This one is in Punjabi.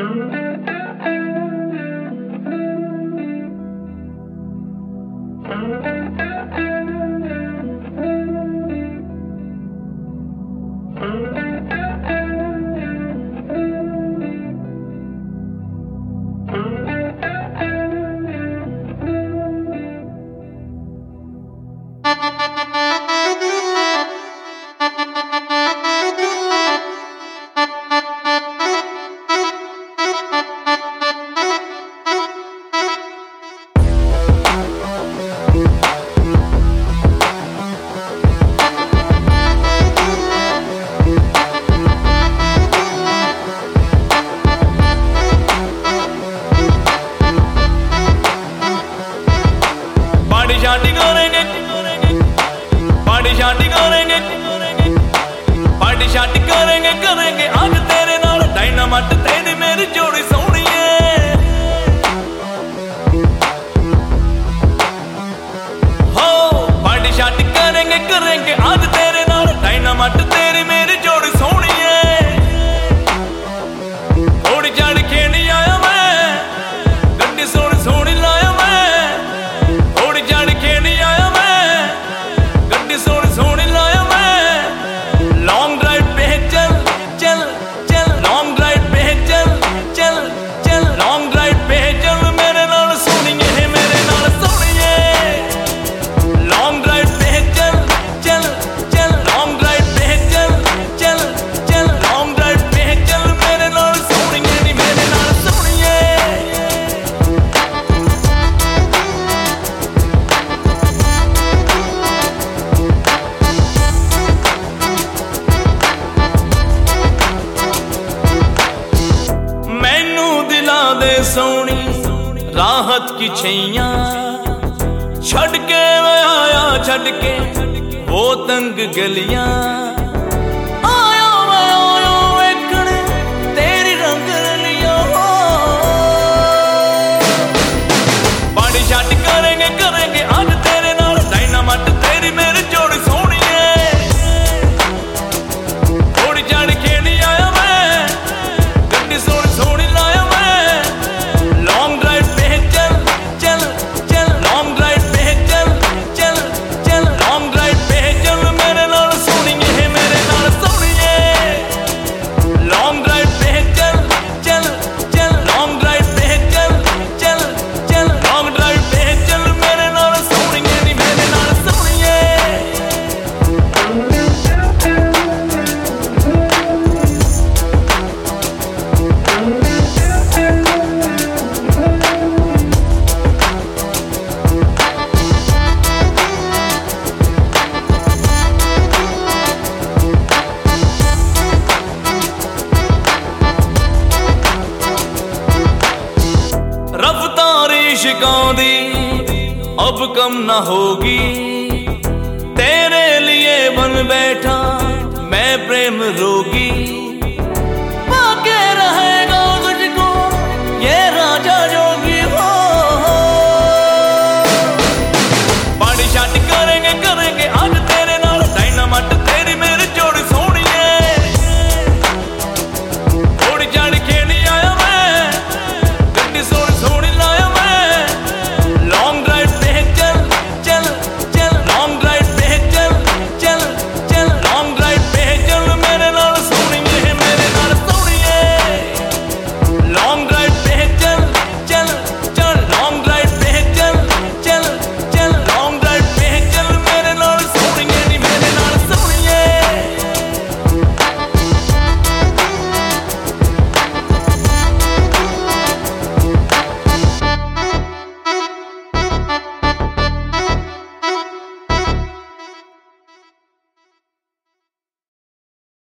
Thank you. ਕਰਾਂਗੇ। ਪੜ ਛੱਡ ਕਰਾਂਗੇ। ਪੜ ਛੱਡ ਕਰਾਂਗੇ ਕਰਾਂਗੇ। ਅੱਜ ਤੇਰੇ ਨਾਲ, ਡਾਇਨਾਮਾਈਟ ਤੇਰੀ ਮੇਰੀ ਜੋੜੀ ਸੋਹਣੀਏ ਹੋ ਪੜ ਛੱਡ ਕਰਾਂਗੇ ਕਰਾਂਗੇ। ਅੱਜ ਤੇਰੇ सोनी राहत की छैया। छड़के आया छड़के वो तंग गलियाँ। शिकौंदी अब कम ना होगी। तेरे लिए बन बैठा मैं प्रेम रोगी।